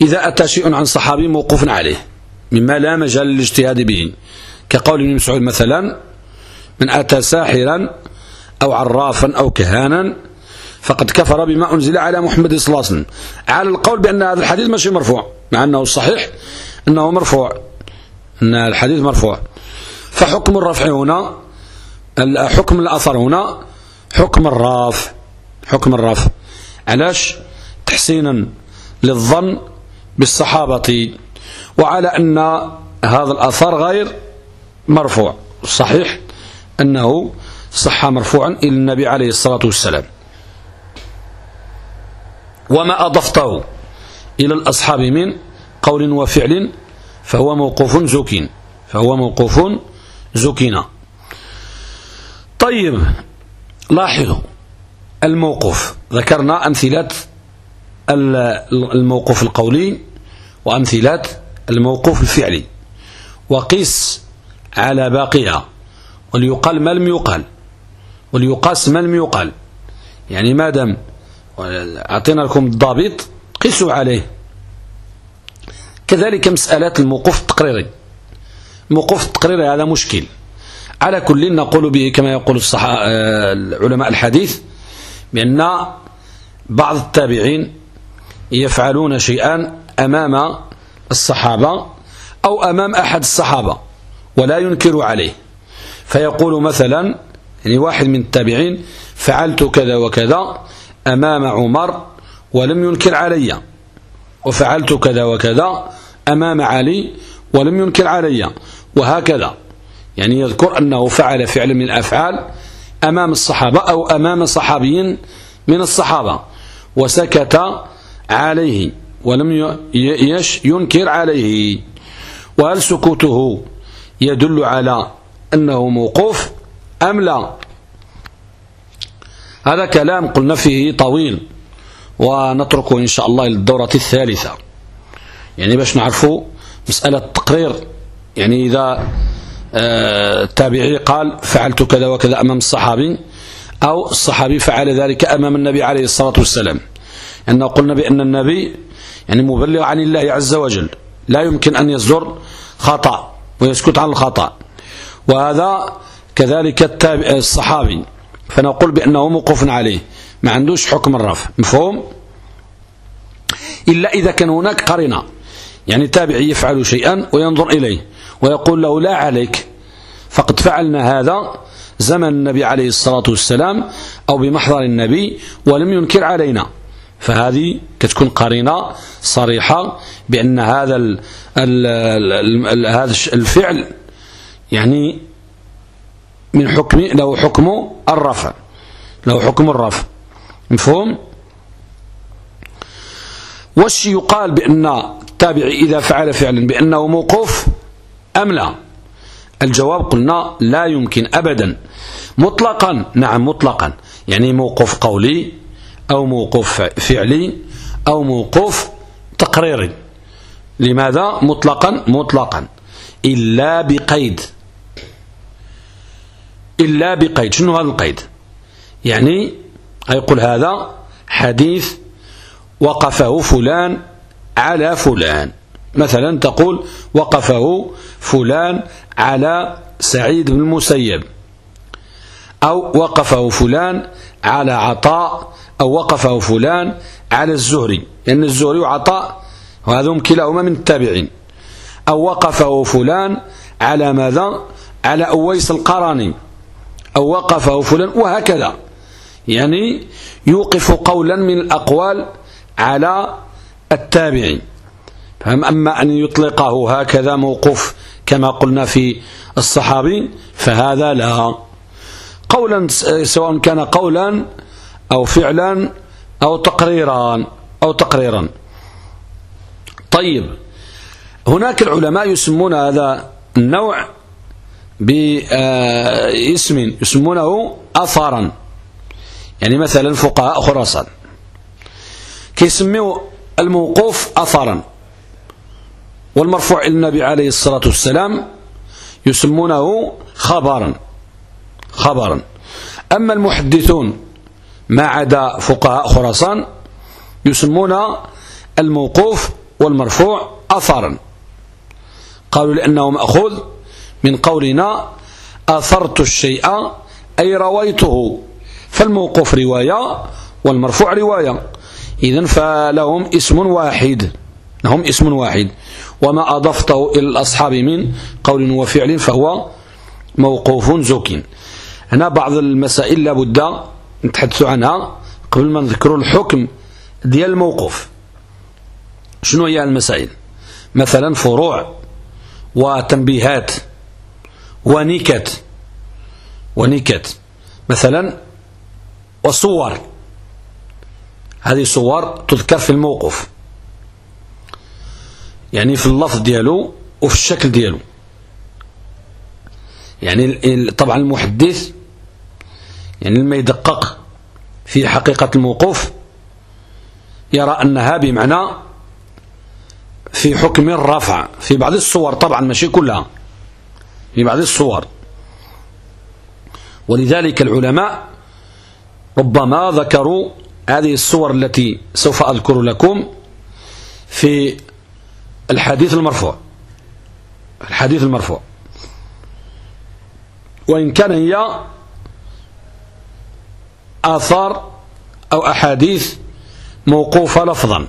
إذا أتى شيء عن صحابي موقوف عليه مما لا مجال للاجتهاد به. كقول ابن مسعود مثلا من أتى ساحرا أو عرافا أو كهانا فقد كفر بما أنزل على محمد صلى الله عليه وسلم. على القول بأن هذا الحديث ماشي مرفوع مع أنه الصحيح أنه مرفوع أن الحديث مرفوع. فحكم الرفع هنا حكم الأثر هنا حكم الرافع حكم الرافع علاش؟ تحسينا للظن بالصحابة وعلى أن هذا الأثر غير مرفوع. الصحيح أنه صح مرفوعا إلى النبي عليه الصلاة والسلام. وما أضفته إلى الأصحاب من قول وفعل فهو موقوف زكين فهو موقوف زكينا. طيب لاحظوا الموقوف. ذكرنا أمثلة الموقوف القولي وأمثلة الموقوف الفعلي. وقيس على باقيها. وليقال ما لم يقال. وليقاس ما لم يقال. يعني ما دام أعطينا لكم الضابط قيسوا عليه. كذلك مسألة الموقوف التقريري. الموقوف التقريري هذا مشكل. على كل نقول به كما يقول علماء الحديث بأن بعض التابعين يفعلون شيئا أمام الصحابة أو أمام أحد الصحابة ولا ينكر عليه. فيقول مثلا يعني واحد من التابعين فعلت كذا وكذا أمام عمر ولم ينكر علي. وفعلت كذا وكذا أمام علي ولم ينكر علي. وهكذا. يعني يذكر أنه فعل فعل من الأفعال أمام الصحابة أو أمام صحابي من الصحابة. وسكت عليه ولم يش ينكر عليه. وهل سكوته يدل على أنه موقوف أم لا؟ هذا كلام قلنا فيه طويل ونتركه إن شاء الله للدورة الثالثة. يعني باش نعرفوا مسألة التقرير. يعني إذا آه، التابعي قال فعلت كذا وكذا أمام الصحابي أو الصحابي فعل ذلك أمام النبي عليه الصلاة والسلام. أنه قلنا بأن النبي يعني مبلغ عن الله عز وجل لا يمكن أن يصدر خطأ ويسكت عن الخطأ. وهذا كذلك الصحابي. فنقول بأنه موقوف عليه. ما عندوش حكم الرفع. مفهوم؟ إلا إذا كان هناك قرينة. يعني تابعي يفعل شيئا وينظر إليه. ويقول له لا عليك. فقد فعلنا هذا زمن النبي عليه الصلاة والسلام أو بمحضر النبي ولم ينكر علينا. فهذه كتكون قرينة صريحة بأن هذا الفعل يعني من حكم له حكم الرفع. له حكم الرفع. مفهوم؟ وش يقال بأن التابع إذا فعل فعلا بأنه موقوف أم لا؟ الجواب قلنا لا يمكن أبدا. مطلقا نعم مطلقا. يعني موقوف قولي أو موقوف فعلي أو موقوف تقريري. لماذا؟ مطلقا مطلقا. إلا بقيد. إلا بقيد. شنو هذا القيد؟ يعني يقول هذا حديث وقفه فلان على فلان. مثلا تقول وقفه فلان على سعيد بن المسيب. أو وقفه فلان على عطاء أو وقفه فلان على الزهري. لأن الزهري وعطاء وهذهم كلاهما من التابعين. أو وقفه فلان على ماذا؟ على أويس القراني. أو وقفه فلان وهكذا. يعني يوقف قولا من الأقوال على التابعين. أما أن يطلقه هكذا موقوف كما قلنا في الصحابي فهذا لا. قولا سواء كان قولا أو فعلا أو تقريرا أو تقريرا. طيب هناك العلماء يسمون هذا النوع باسم يسمونه أثرا. يعني مثلا فقهاء خراسان. كيسميو الموقوف أثرا. والمرفوع إلى النبي عليه الصلاة والسلام يسمونه خبرا. خبرا. أما المحدثون ما عدا فقهاء خراسان يسمون الموقوف والمرفوع أثرا. قالوا لأنه مأخوذ من قولنا أثرت الشيء أي رويته فالموقوف رواية والمرفوع رواية. إذن فلهم اسم واحد لهم اسم واحد. وما أضفته إلى الأصحاب من قول وفعل فهو موقوف زوك هنا بعض المسائل لابد نتحدث عنها قبل ما نذكر الحكم ديال الموقوف. شنو هي المسائل؟ مثلا فروع وتنبيهات. ونكت. ونكت. مثلا وصور. هذه صور تذكر في الموقف. يعني في اللفظ ديالو وفي الشكل ديالو. يعني طبعا المحدث يعني لما يدقق في حقيقة الموقوف يرى أنها بمعنى في حكم الرفع. في بعض الصور طبعا ماشي كلها. في بعض الصور. ولذلك العلماء ربما ذكروا هذه الصور التي سوف أذكر لكم في الحديث المرفوع. الحديث المرفوع. وإن كان هي آثار أو أحاديث موقوفة لفظا.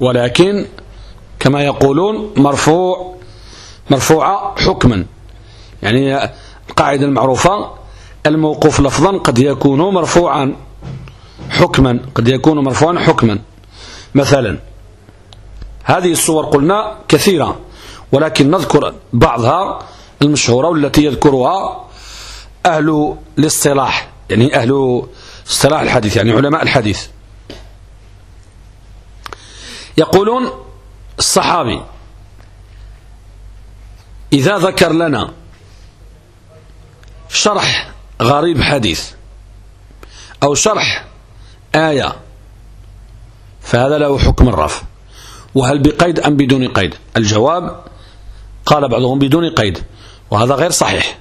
ولكن كما يقولون مرفوع. مرفوعة حكما. يعني القاعدة المعروفة الموقوف لفظا قد يكون مرفوعا حكما قد يكون مرفوعا حكما. مثلا هذه الصور قلنا كثيرة ولكن نذكر بعضها المشهورة والتي يذكرها أهل الاصطلاح يعني أهل اصطلاح الحديث يعني علماء الحديث. يقولون الصحابي إذا ذكر لنا شرح غريب حديث أو شرح آية فهذا له حكم الرفع. وهل بقيد أم بدون قيد؟ الجواب قال بعضهم بدون قيد وهذا غير صحيح.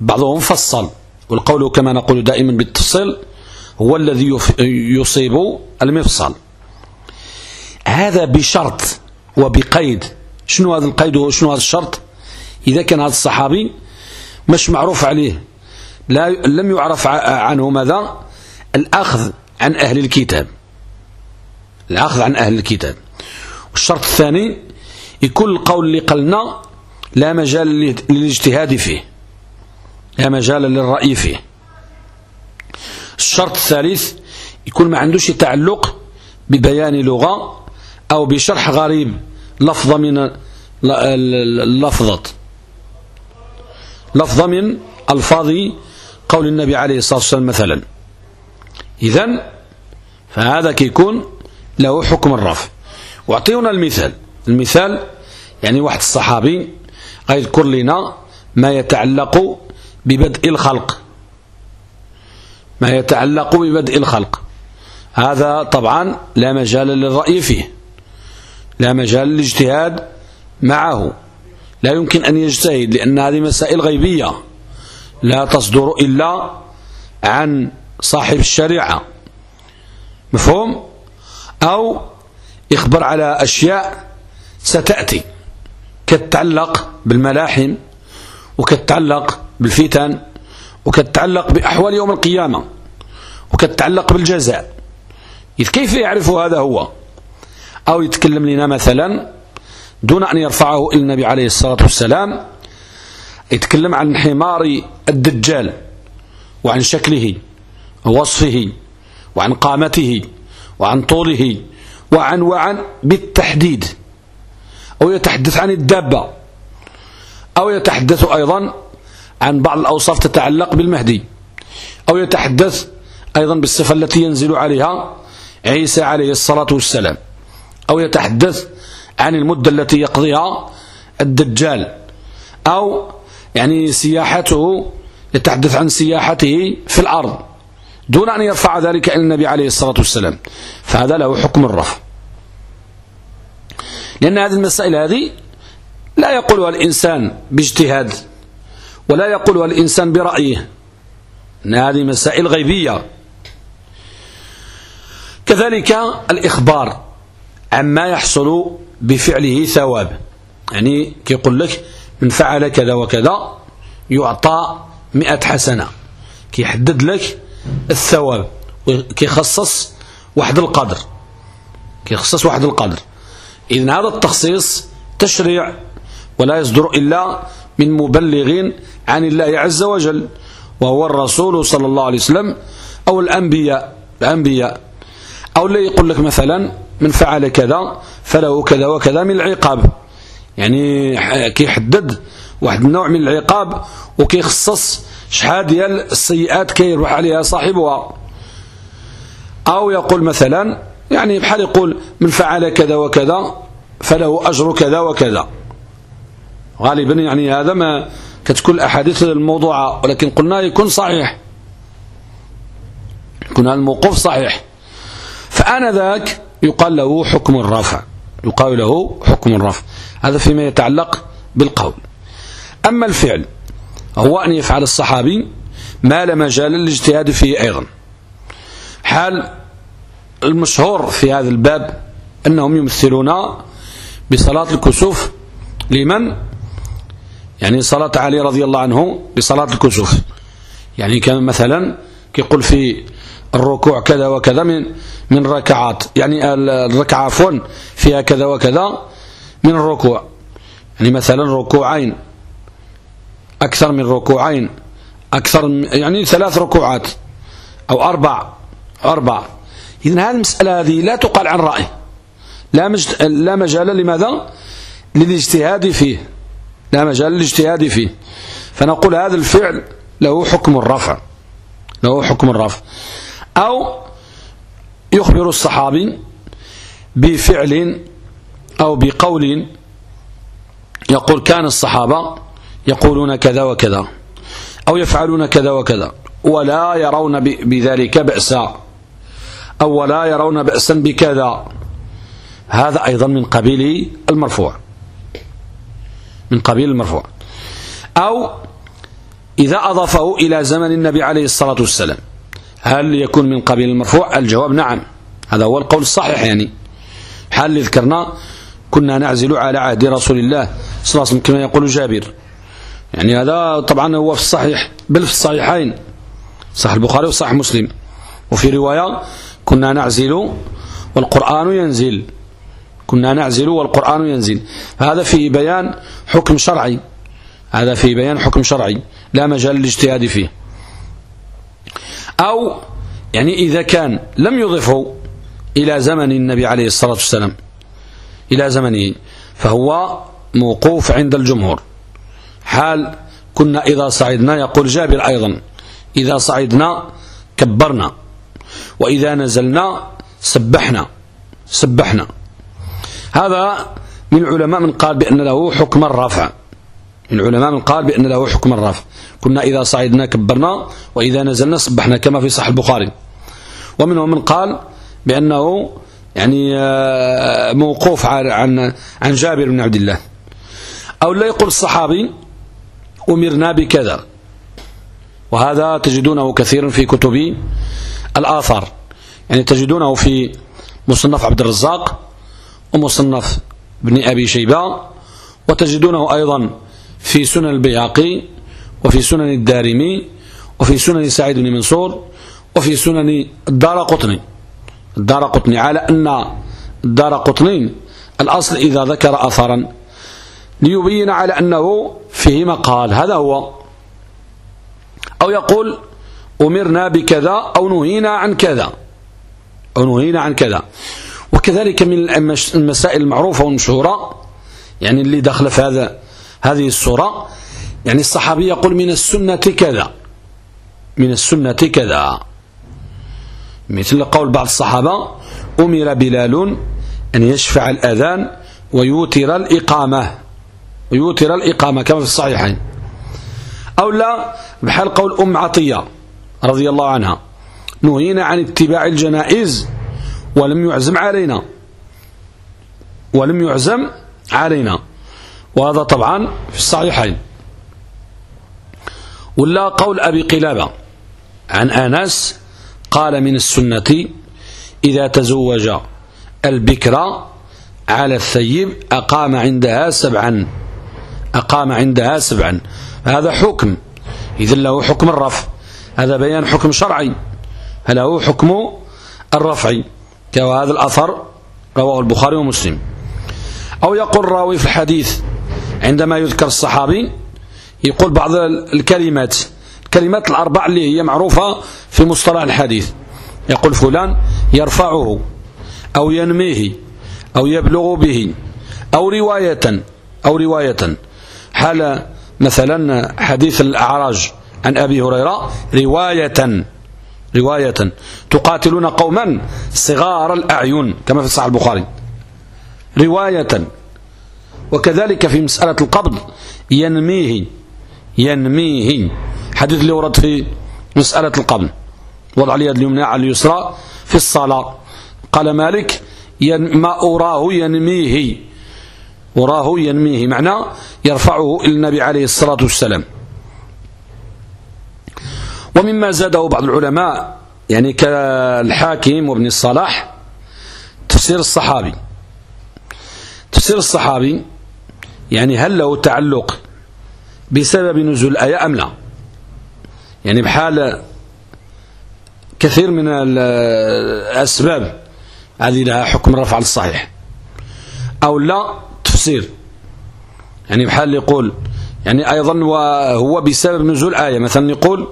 بعضهم فصل والقول كما نقول دائما بالتفصيل هو الذي يصيب المفصل. هذا بشرط وبقيد. شنو هذا القيد وشنو هذا الشرط؟ إذا كان هذا الصحابي مش معروف عليه. لا لم يعرف عنه ماذا؟ الأخذ عن أهل الكتاب. الأخذ عن أهل الكتاب. والشرط الثاني يكون القول اللي قلنا لا مجال للاجتهاد فيه. لا مجال للرأي فيه. الشرط الثالث يكون ما عندوش تعلق ببيان لغة أو بشرح غريب لفظة من اللفظة لفظة من ألفاظ قول النبي عليه الصلاة والسلام مثلا. إذن فهذا كيكون له حكم الرفع. وأعطيونا المثال. المثال يعني واحد الصحابي غيذكر لنا ما يتعلق ببدء الخلق. ما يتعلق ببدء الخلق. هذا طبعا لا مجال للرأي فيه. لا مجال للاجتهاد معه. لا يمكن أن يجتهد لأن هذه مسائل غيبية. لا تصدر إلا عن صاحب الشريعة. مفهوم؟ أو يخبر على أشياء ستأتي. كتتعلق بالملاحم وكتتعلق بالفتن وكتتعلق بأحوال يوم القيامة وكتتعلق بالجزاء. كيف يعرف هذا هو؟ أو يتكلم لنا مثلا دون أن يرفعه إلى النبي عليه الصلاة والسلام يتكلم عن حمار الدجال وعن شكله ووصفه وعن قامته وعن طوله وعن وعن بالتحديد. أو يتحدث عن الدابة أو يتحدث أيضا عن بعض الأوصاف تتعلق بالمهدي أو يتحدث أيضا بالصفة التي ينزل عليها عيسى عليه الصلاة والسلام أو يتحدث عن المدة التي يقضيها الدجال أو يعني سياحته يتحدث عن سياحته في الأرض دون أن يرفع ذلك إلى النبي عليه الصلاة والسلام. فهذا له حكم الرفع. لأن هذه المسائل هذه لا يقولها الإنسان باجتهاد ولا يقولها الإنسان برأيه. أن هذه مسائل غيبية. كذلك الإخبار. عما يحصل بفعله ثواب. يعني كيقول لك من فعل كذا وكذا يعطى مئة حسنة. كيحدد لك الثواب كيخصص واحد القدر. كيخصص واحد القدر. إذن هذا التخصيص تشريع ولا يصدر إلا من مبلغ عن الله عز وجل. وهو الرسول صلى الله عليه وسلم أو الأنبياء الأنبياء. أو اللي يقول لك مثلا من فعل كذا فله كذا وكذا من العقاب. يعني كيحدد واحد النوع من العقاب وكيخصص شحال ديال السيئات كيروح عليها صاحبها. أو يقول مثلا يعني بحال يقول من فعل كذا وكذا فله أجر كذا وكذا. غالبا يعني هذا ما كتكون الأحاديث الموضوعة ولكن قلنا يكون صحيح. يكون هذا الموقف صحيح. فأنا ذاك يقال له حكم الرفع. يقال له حكم الرفع. هذا فيما يتعلق بالقول. أما الفعل هو أن يفعل الصحابي ما لا مجال للاجتهاد فيه أيضا. حال المشهور في هذا الباب أنهم يمثلون بصلاة الكسوف لمن؟ يعني صلاة علي رضي الله عنه بصلاة الكسوف. يعني كان مثلا كيقول في الركوع كذا وكذا من من ركعات. يعني الركعة عفوا فيها كذا وكذا من الركوع. يعني مثلا ركوعين. أكثر من ركوعين. أكثر يعني ثلاث ركوعات. أو أربع. أربع. إذن هذه المسألة هذه لا تقال عن رأي. لا, مجد لا مجال لماذا؟ للاجتهاد فيه. لا مجال للاجتهاد فيه. فنقول هذا الفعل له حكم الرفع. له حكم الرفع. أو يخبر الصحابي بفعل أو بقول يقول كان الصحابة يقولون كذا وكذا أو يفعلون كذا وكذا ولا يرون بذلك بأسا أو ولا يرون بأسا بكذا. هذا أيضا من قبيل المرفوع. من قبيل المرفوع. أو إذا أضافه إلى زمن النبي عليه الصلاة والسلام. هل يكون من قبيل المرفوع؟ الجواب نعم. هذا هو القول الصحيح يعني. حال ذكرنا كنا نعزل على عهد رسول الله صلى الله عليه وسلم كما يقول جابر؟ يعني هذا طبعا هو في الصحيح بل في الصحيحين. صحيح البخاري وصحيح مسلم. وفي رواية كنا نعزل والقرآن ينزل. كنا نعزل والقرآن ينزل. هذا في بيان حكم شرعي. هذا في بيان حكم شرعي. لا مجال للاجتهاد فيه. أو يعني إذا كان لم يضفه إلى زمن النبي عليه الصلاة والسلام إلى زمنه فهو موقوف عند الجمهور. حال كنا إذا صعدنا يقول جابر أيضا إذا صعدنا كبرنا وإذا نزلنا سبحنا سبحنا. هذا من العلماء من قال بأن له حكم الرفع. العلماء من قال بأن له حكم الرفع. كنا إذا صعدنا كبرنا وإذا نزلنا سبحنا كما في صحيح البخاري. ومنهم من قال بأنه يعني آه، موقوف عن عن جابر بن عبد الله. أو لا يقول الصحابي أمرنا بكذا. وهذا تجدونه كثيرا في كتب الآثار. يعني تجدونه في مصنف عبد الرزاق ومصنف ابن أبي شيبة. وتجدونه أيضا في سنن البياقي وفي سنن الدارمي وفي سنن سعيد بن منصور وفي سنن الدار قطني. الدار قطني على أن الدار قطني الأصل إذا ذكر أثرا ليبين على أنه فيه مقال. هذا هو. أو يقول أمرنا بكذا أو نهينا عن كذا. أو نهينا عن كذا. وكذلك من المسائل المعروفة والمشهورة يعني اللي دخل في هذا هذه الصورة. يعني الصحابي يقول من السنة كذا من السنة كذا. مثل قول بعض الصحابة أمر بلال أن يشفع الأذان ويوتر الإقامة ويوتر الإقامة كما في الصحيحين. أو لا بحال قول أم عطية رضي الله عنها نهينا عن اتباع الجنائز ولم يعزم علينا ولم يعزم علينا. وهذا طبعا في الصحيحين. ولا قول أبي قلابة عن أنس قال من السنة إذا تزوج البكرة على الثيب أقام عندها سبعا أقام عندها سبعا. هذا حكم إذن له حكم الرفع. هذا بيان حكم شرعي له حكم الرفع؟ كهذا الأثر رواه البخاري ومسلم. أو يقول راوي في الحديث عندما يذكر الصحابي يقول بعض الكلمات الكلمات الأربع اللي هي معروفة في مصطلح الحديث. يقول فلان يرفعه أو ينميه أو يبلغ به أو رواية أو رواية. حال مثلا حديث الأعراج عن أبي هريرة رواية رواية. تقاتلون قوما صغار الأعين كما في صحيح البخاري. رواية. وكذلك في مسألة القبض ينميه ينميه حديث اللي ورد في مسألة القبض. وضع اليد اليمنى على اليسرى في الصلاة. قال مالك ما أراه ينميه. أراه ينميه معنى يرفعه إلى النبي عليه الصلاة والسلام. ومما زاده بعض العلماء يعني كالحاكم وابن الصلاح تفسير الصحابي. تفسير الصحابي يعني هل له تعلق بسبب نزول الآية أم لا؟ يعني بحال كثير من الأسباب هذه لها حكم رفع الصحيح أو لا تفسير. يعني بحال يقول يعني أيضا وهو بسبب نزول آية. مثلا يقول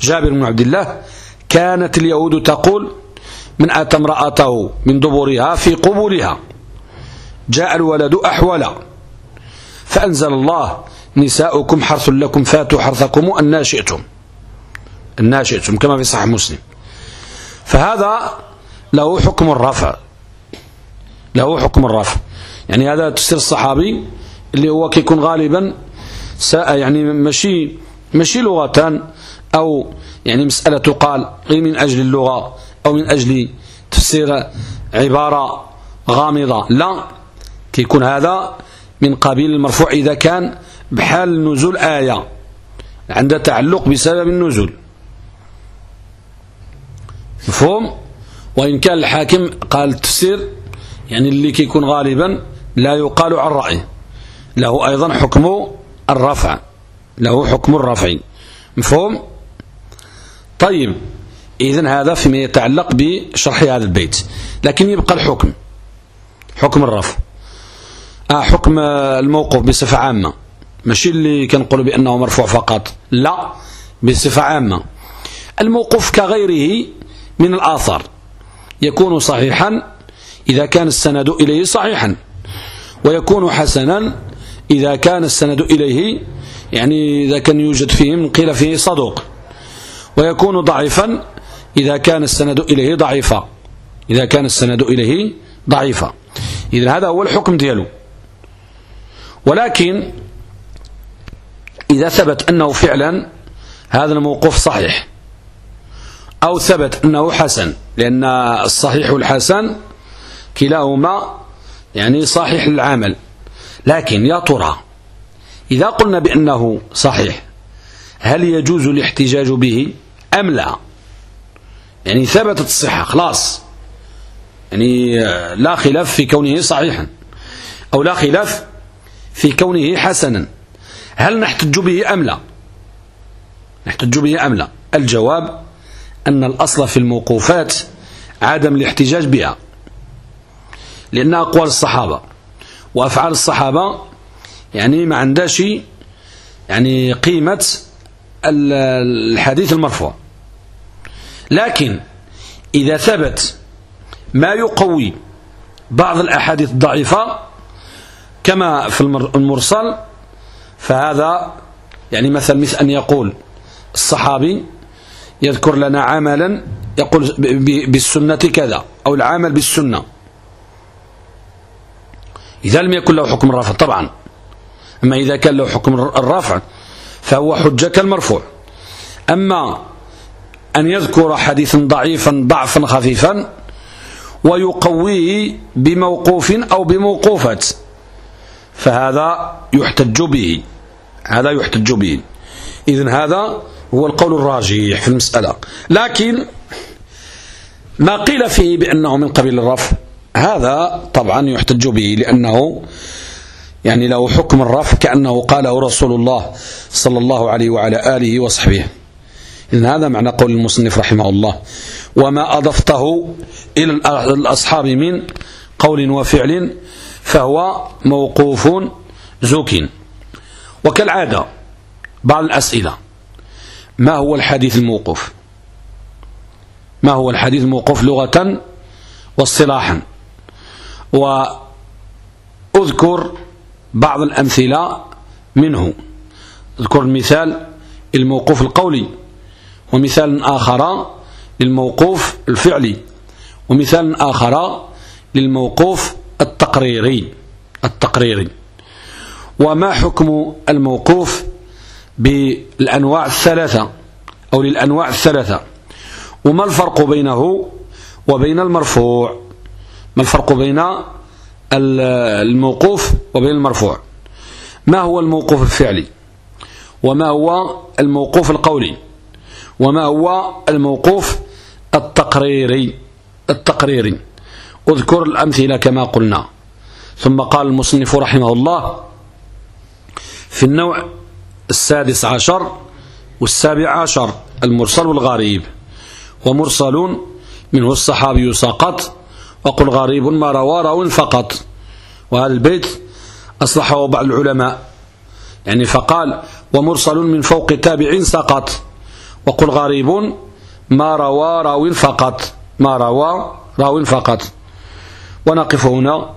جابر بن عبد الله كانت اليهود تقول من أتى امرأته من دبرها في قبولها جاء الولد أحولا. فأنزل الله نساؤكم حرث لكم فاتوا حرثكم أن شئتم. أن شئتم كما في صحيح مسلم. فهذا له حكم الرفع. له حكم الرفع. يعني هذا تفسير الصحابي اللي هو كيكون غالبا يعني ماشي ماشي لغتان أو يعني مسألة تقال غير من أجل اللغة أو من أجل تفسير عبارة غامضة. لا كيكون هذا من قبيل المرفوع إذا كان بحال نزول آية عند تعلق بسبب النزول. مفهوم؟ وإن كان الحاكم قال التفسير يعني اللي كيكون غالبا لا يقال عن رأيه. له أيضا حكم الرفع له حكم الرفع. مفهوم؟ طيب إذن هذا فيما يتعلق بشرح هذا البيت. لكن يبقى الحكم حكم الرفع. آه حكم الموقف بصفة عامة. ماشي اللي كنقولوا بأنه مرفوع فقط. لا بصفة عامة. الموقوف كغيره من الآثار. يكون صحيحا إذا كان السند إليه صحيحا. ويكون حسنا إذا كان السند إليه يعني إذا كان يوجد فيه من قيل فيه صدوق. ويكون ضعيفا إذا كان السند إليه ضعيفا. إذا كان السند إليه ضعيفا. إذا هذا هو الحكم دياله. ولكن إذا ثبت أنه فعلا هذا الموقوف صحيح. أو ثبت أنه حسن لأن الصحيح والحسن كلاهما يعني صحيح للعمل. لكن يا ترى إذا قلنا بأنه صحيح هل يجوز الاحتجاج به؟ أم لا؟ يعني ثبتت الصحة خلاص. يعني لا خلاف في كونه صحيحا أو لا خلاف في كونه حسنا. هل نحتج به أم لا؟ نحتج به أم لا؟ الجواب أن الأصل في الموقوفات عدم الاحتجاج بها. لأن أقوال الصحابة وأفعال الصحابة يعني ما عندهاش يعني قيمة الحديث المرفوع. لكن إذا ثبت ما يقوي بعض الأحاديث الضعيفة كما في المرسل فهذا يعني مثل مثل أن يقول الصحابي يذكر لنا عملا يقول بالسنة كذا أو العمل بالسنة. إذا لم يكن له حكم الرفع طبعا. أما إذا كان له حكم الرفع فهو حجة كالمرفوع أما أن يذكر حديثا ضعيفا ضعفا خفيفا ويقويه بموقوف أو بموقوفة. فهذا يحتج به. هذا يحتج به. إذن هذا هو القول الراجح في المسألة. لكن ما قيل فيه بأنه من قبيل الرفع هذا طبعا يحتج به لأنه يعني له حكم الرفع كأنه قاله رسول الله صلى الله عليه وعلى آله وصحبه. إذن هذا معنى قول المصنف رحمه الله. وما أضفته إلى الأصحاب من قول وفعل فهو موقوف زوك وكالعادة بعض الأسئلة. ما هو الحديث الموقوف؟ ما هو الحديث الموقوف لغة واصطلاحا؟ وأذكر بعض الأمثلة منه. أذكر المثال الموقوف القولي ومثال آخر للموقوف الفعلي ومثال آخر للموقوف التقريري التقريري. وما حكم الموقوف بالأنواع الثلاثة أو للأنواع الثلاثة؟ وما الفرق بينه وبين المرفوع؟ ما الفرق بين الموقوف وبين المرفوع؟ ما هو الموقوف الفعلي؟ وما هو الموقوف القولي؟ وما هو الموقوف التقريري؟ التقريري. اذكر الأمثلة كما قلنا. ثم قال المصنف رحمه الله في النوع السادس عشر والسابع عشر المرسل والغريب ومرسل منه الصحابي سقط وقل غريب ما روى راو فقط. وهذا البيت أصلحه بعض العلماء. يعني فقال ومرسل من فوق تابع سقط. وقل غريب ما روى راو فقط. ما روى راو فقط. ونقف هنا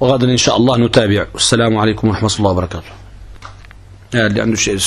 وغدا إن شاء الله نتابع. والسلام عليكم ورحمة الله وبركاته. اللي عنده شيء السؤال